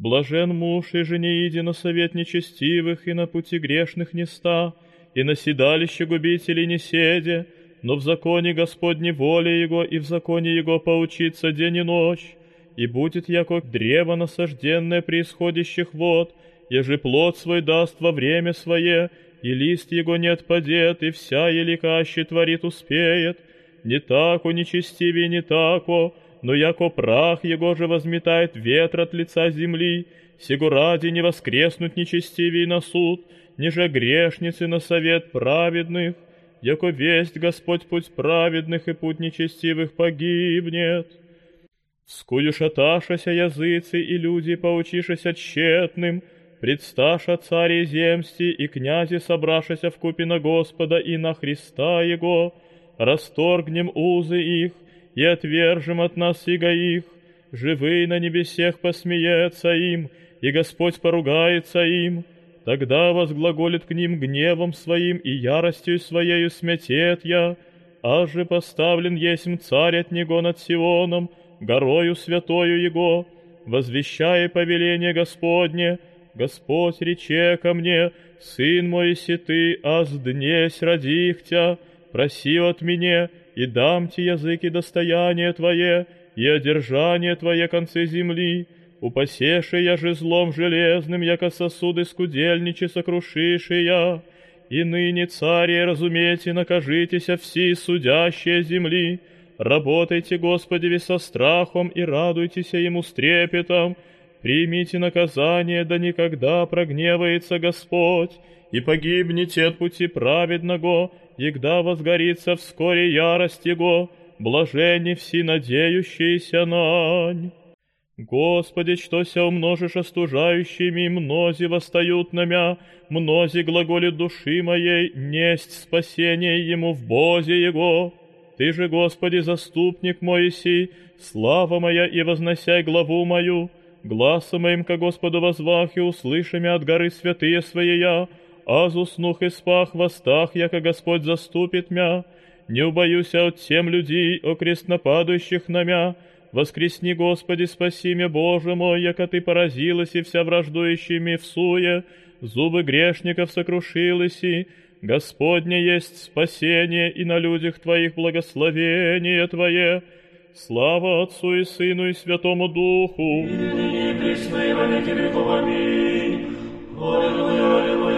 Блажен муж, и же не иди на совет нечестивых, и на пути грешных не ста, и на седалище губителей не седе, но в законе Господне воле Его, и в законе Его поучиться день и ночь, и будет яко древо насажденное при исходящих вод, еже плод свой даст во время свое, и лист его не отпадет, и вся еликаще творит успеет, не тако нечестивее не тако, но яко прах его же возметает ветр от лица земли, сего ради не воскреснуть нечестивее на суд, ниже грешницы на совет праведных, яко весть Господь путь праведных и путь нечестивых погибнет. Скую шаташася языцы и люди, поучишася тщетным, предсташа цари земсти и князи, собрашася в купе на Господа и на Христа Его, расторгнем узы их и отвержем от нас иго их, живый на небесех посмеется им, и Господь поругается им, тогда возглаголит к ним гневом своим и яростью своею смятет я, а же поставлен есмь царь от него над Сионом, горою святою его, возвещая повеление Господне, Господь рече ко мне, сын мой, си ты, аз днесь родих тя, проси от меня, и дам те языки достояние Твое, и одержание Твое концы земли, упасеши я же злом железным, яко сосуды скудельничи сокрушиши я, и ныне, царе, разумейте, накажитеся все судящие земли, работайте, Господи, со страхом и радуйтесь Ему с трепетом, примите наказание, да никогда прогневается Господь, и погибнете от пути праведного, егда возгорится вскоре ярость Его, блаженни все надеющиеся нань. Господи, что ся умножишь остужающими, мнози восстают на мя, мнози глаголит души моей, несть спасение ему в Бозе Его. Ты же, Господи, заступник мой си, слава моя и вознося главу мою, гласом моим ко Господу возвах и услышами от горы святые свои я, аз уснух и спах востах, яко Господь заступит мя, не убоюся от тем людей, окрест нападающих на мя, воскресни, Господи, спаси меня, Боже мой, яко Ты поразилась и вся враждующими в суе, зубы грешников сокрушилась и, Господне есть спасение, и на людях Твоих благословение Твое, Слава Отцу и Сыну и Святому Духу. И ныне и во веки веков. Аминь. Аллилуйя, аллилуйя,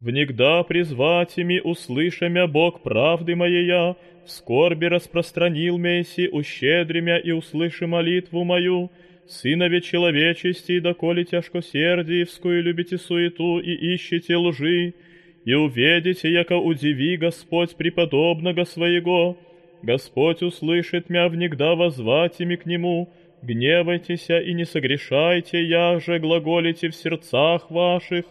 Внегда призвать ими услышамя Бог правды моея, в скорби распространил меси, ущедримя и услыши молитву мою, Сынове человечести, доколе тяжкосердиевскую любите суету и ищете лжи, и увидите, яко удиви Господь преподобного своего. Господь услышит мя внегда возвать ими к Нему, гневайтеся и не согрешайте, я же глаголите в сердцах ваших,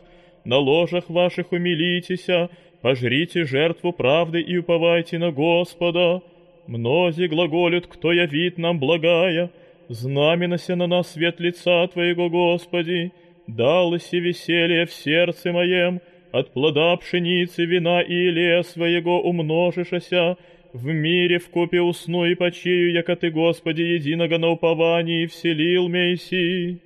на ложах ваших умилитеся, пожрите жертву правды и уповайте на Господа. Мнози глаголют, кто явит нам благая, знаменося на нас свет лица Твоего, Господи, далося веселье в сердце моем, от плода пшеницы, вина и илея своего умножишася, в мире в купе усну и почию, яко Ты, Господи, единого на уповании вселил мейси.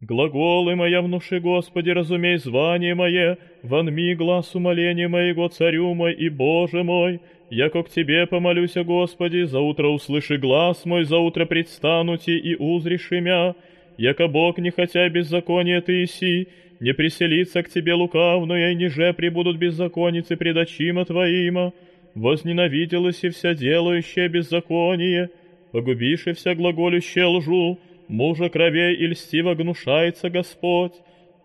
Глаголы моя внуши, Господи, разумей звание мое, вонми глаз умоления моего, царю мой и Боже мой, яко к Тебе помолюся, Господи, за утро услыши глаз мой, за утро предстанути и узришь имя, яко Бог не хотя беззаконие Ты иси, не приселится к Тебе лукавную, и ниже прибудут беззаконницы пред очима Твоима, возненавиделась и вся делающая беззаконие, погубишь и вся глаголющая лжу, мужа кровей и льстиво гнушается Господь,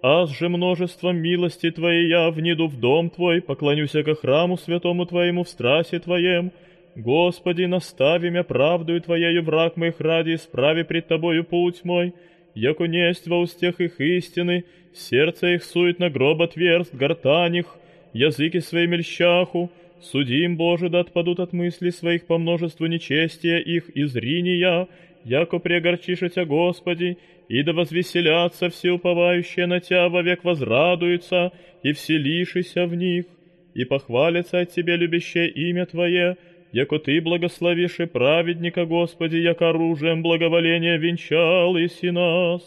аз же множеством милости Твоей я вниду в дом Твой, поклонюся ко храму святому Твоему в страсе Твоем, Господи, настави меня правдою Твоею враг моих ради, исправи пред Тобою путь мой, яко несть во устех их истины, сердце их сует на гроб отверст, гортань их, языки своими льщаху, судим, Боже, да отпадут от мыслей своих по множеству нечестия их и зриния, яко прегорчишься, Господи, и да возвеселятся все уповающие на Тя вовек возрадуются, и вселишися в них, и похвалится от Тебе любящее имя Твое, яко Ты благословишь и праведника, Господи, яко оружием благоволения венчал и нас.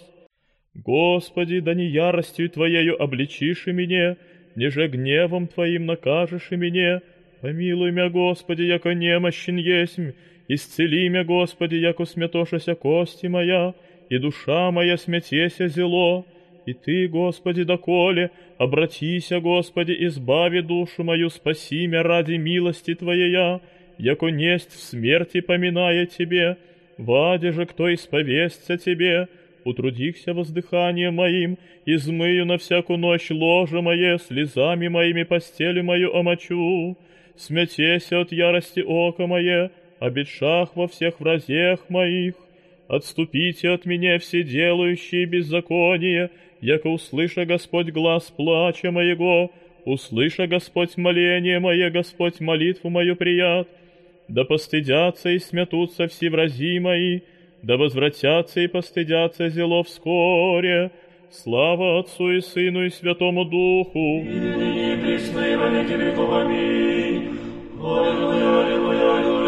Господи, да не яростью Твоею обличишь и меня, неже гневом Твоим накажешь и меня, помилуй мя, Господи, яко немощен есмь, исцели мя, Господи, яко сметошася кости моя, и душа моя смятеся зело, и Ты, Господи, доколе, обратися, Господи, избави душу мою, спаси мя ради милости Твоя, яко несть в смерти поминая Тебе, ваде же кто исповестся Тебе, утрудихся воздыханием моим, измыю на всякую ночь ложе мое, слезами моими постели мою омочу, смятеся от ярости ока мое, обетшах во всех вразех моих. Отступите от меня все делающие беззаконие, яко услыша Господь глаз плача моего, услыша Господь моление мое, Господь молитву мою прият, да постыдятся и смятутся все врази мои, да возвратятся и постыдятся зело вскоре. Слава Отцу и Сыну и Святому Духу. И ныне и во веки веков. Аминь. Аллилуйя, аллилуйя, аллилуйя,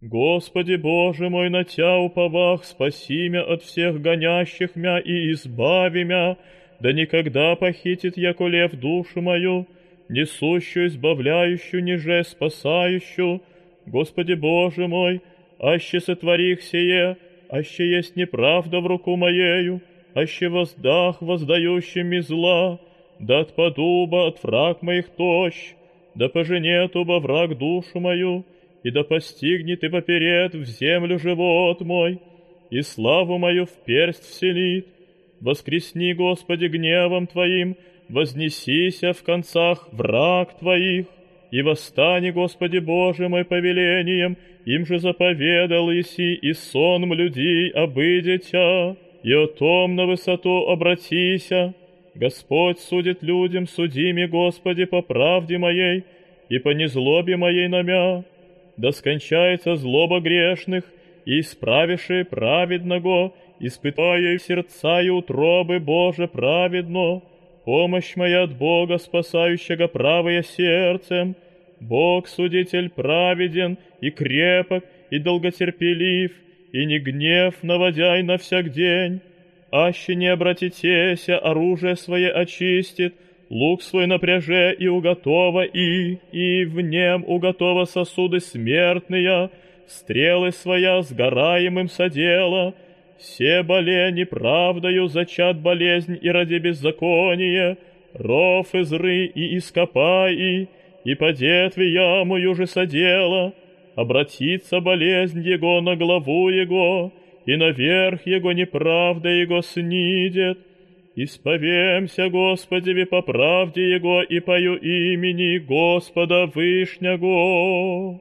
Господи Боже мой, на Тя уповах, спаси мя от всех гонящих мя и избави мя, да никогда похитит яко лев душу мою, несущую, избавляющую, ниже спасающую. Господи Боже мой, аще сотворих сие, аще есть неправда в руку моею, аще воздах воздающими зла, да отпаду от враг моих тощ, да поженет уба враг душу мою, и да постигнет и поперед в землю живот мой, и славу мою в персть вселит. Воскресни, Господи, гневом Твоим, вознесися в концах враг Твоих, и восстани, Господи Боже мой, повелением, им же заповедал Иси, и сонм людей обыдетя, и о том на высоту обратися. Господь судит людям, судими, Господи, по правде моей, и по незлобе моей намя да скончается злоба грешных, и исправиши праведного, испытая сердца и утробы Боже праведно, помощь моя от Бога, спасающего правое сердцем, Бог, судитель праведен и крепок, и долготерпелив, и не гнев наводяй на всяк день, аще не обратитеся, оружие свое очистит, лук свой напряже и уготова и, и в нем уготова сосуды смертные, стрелы своя сгораемым содела, все боле неправдою зачат болезнь и ради беззакония, ров из ры и ископай, и подет в яму юже содела, обратится болезнь его на главу его, и наверх его неправда его снидет, Исповемся, Господи, по правде Его и пою имени Господа Вышнего.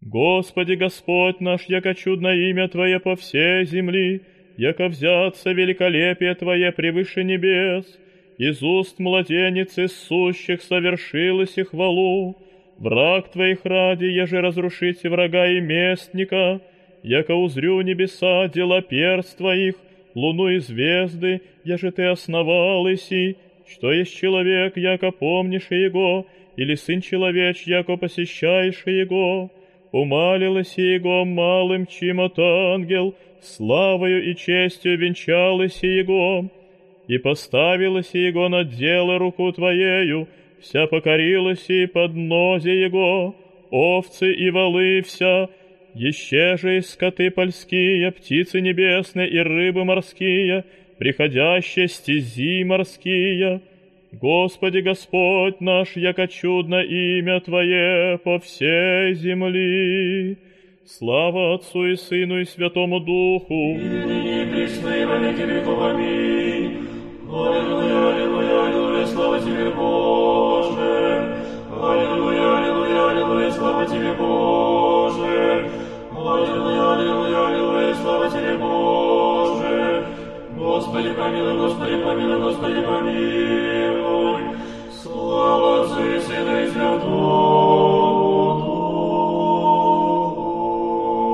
Господи Господь наш, яко чудно имя Твое по всей земли, яко взяться великолепие Твое превыше небес, из уст младенец из сущих совершилось и хвалу, враг Твоих ради, еже разрушите врага и местника, яко узрю небеса дела перст Твоих, луну и звезды, еже ты основал иси, что есть человек, яко помнишь его, или сын человеч, яко посещаешь его, умалилась его малым, чем от ангел, славою и честью венчалась его, и поставилась его над дело руку твоею, вся покорилась и под нозе его, овцы и валы вся, еще же и скоты польские, птицы небесные и рыбы морские, приходящие стези морские. Господи Господь наш, яко чудно имя Твое по всей земли. Слава Отцу и Сыну и Святому Духу. И ныне и во веки веков. Аминь. Аллилуйя, аллилуйя, аллилуйя, слава Тебе, Боже. Аллилуйя, аллилуйя, аллилуйя, слава Тебе, Боже. Аллилуйя, аллилуйя, аллилуйя, слава Тебе, Боже. Господи помилуй, Господи помилуй, Господи помилуй. Слава Отцу и Сыну и Святому Духу.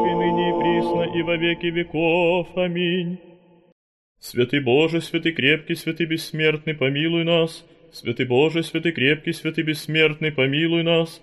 и ныне и присно, и во веки веков. Аминь. Святый Боже, святый крепкий, святый бессмертный, помилуй нас. Святый Боже, святый крепкий, святый бессмертный, помилуй нас.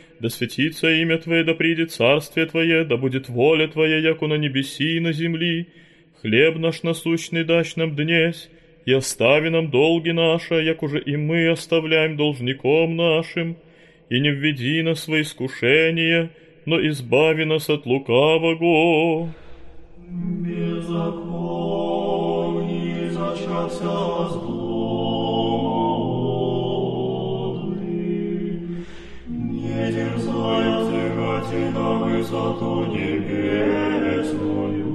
да светится имя Твое, да придет царствие Твое, да будет воля Твоя, яко на небеси и на земли. Хлеб наш насущный дашь нам днесь, и остави нам долги наши, як уже и мы оставляем должником нашим, и не введи нас во искушение, но избави нас от лукавого. Беззаконие зачался злобный, высоту небесную,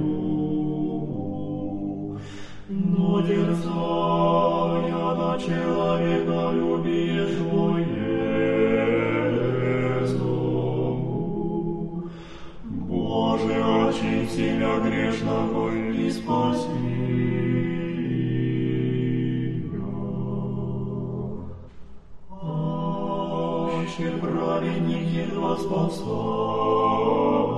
но дерзая на человека любезную. грешных праведник едва спасает.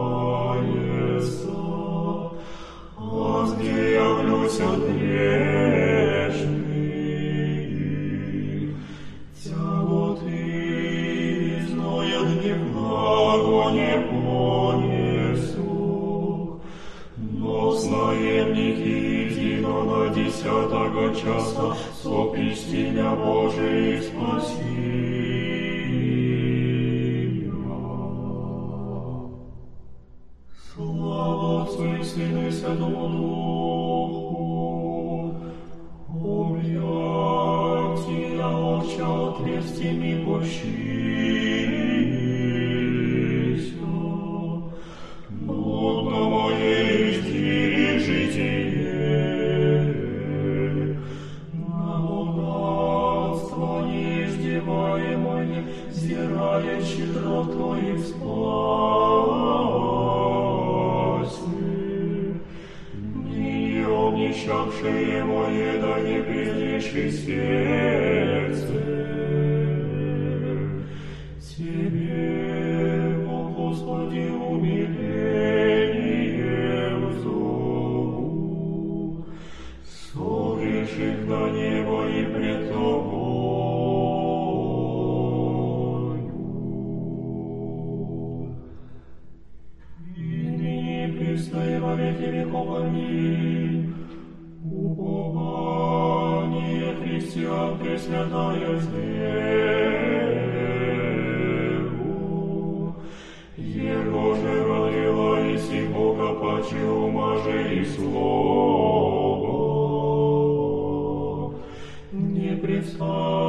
вспоминая щедроту и спасни. Дни, обнищавшие мое, да не прельнейший свет, ныне и во веки веков. Аминь. Упование христиан Пресвятая Деву, Его же родила и си Бога паче ума же и слова, непрестанного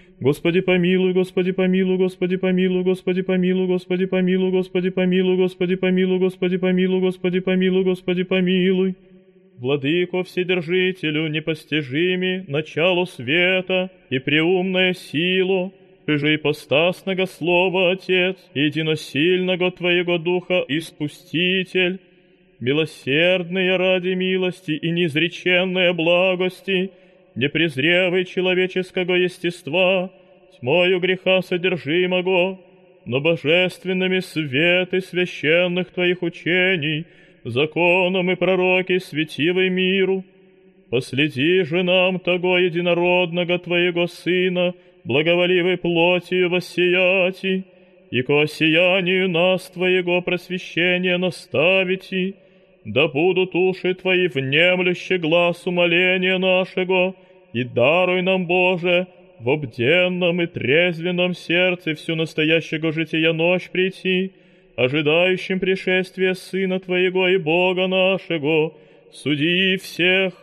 Господи помилуй, Господи помилуй, Господи помилуй, Господи помилуй, Господи помилуй, Господи помилуй, Господи помилуй, Господи помилуй, Господи помилуй, Господи помилуй. Владыко Вседержителю непостижими, началу света и преумная силу, же ипостасного Слова Отец, единосильного Твоего Духа и Спуститель, милосердные ради милости и неизреченные благости, непрезревый человеческого естества, тьмою греха содержимого, но божественными светы священных Твоих учений, законом и пророки светивой миру, последи же нам того единородного Твоего Сына, благоволивой плотью воссияти, и ко осиянию нас Твоего просвещения наставите, да будут уши Твои внемлюще глаз умоления нашего, и даруй нам, Боже, в обденном и трезвенном сердце всю настоящего жития ночь прийти, ожидающим пришествия Сына Твоего и Бога нашего, суди всех,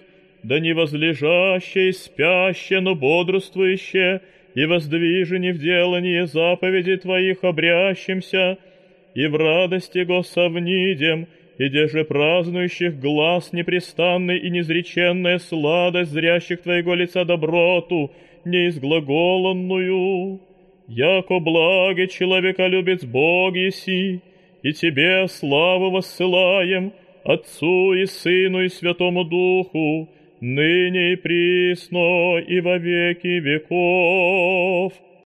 да не возлежащее и но бодрствующее, и воздвижени в делании заповеди Твоих обрящимся, и в радости Го совнидем, и деже празднующих глаз непрестанный и незреченная сладость зрящих Твоего лица доброту, неизглаголанную. Яко благи человеколюбец Бог еси, и Тебе славу воссылаем, Отцу и Сыну и Святому Духу, ныне и присно и во веки веков.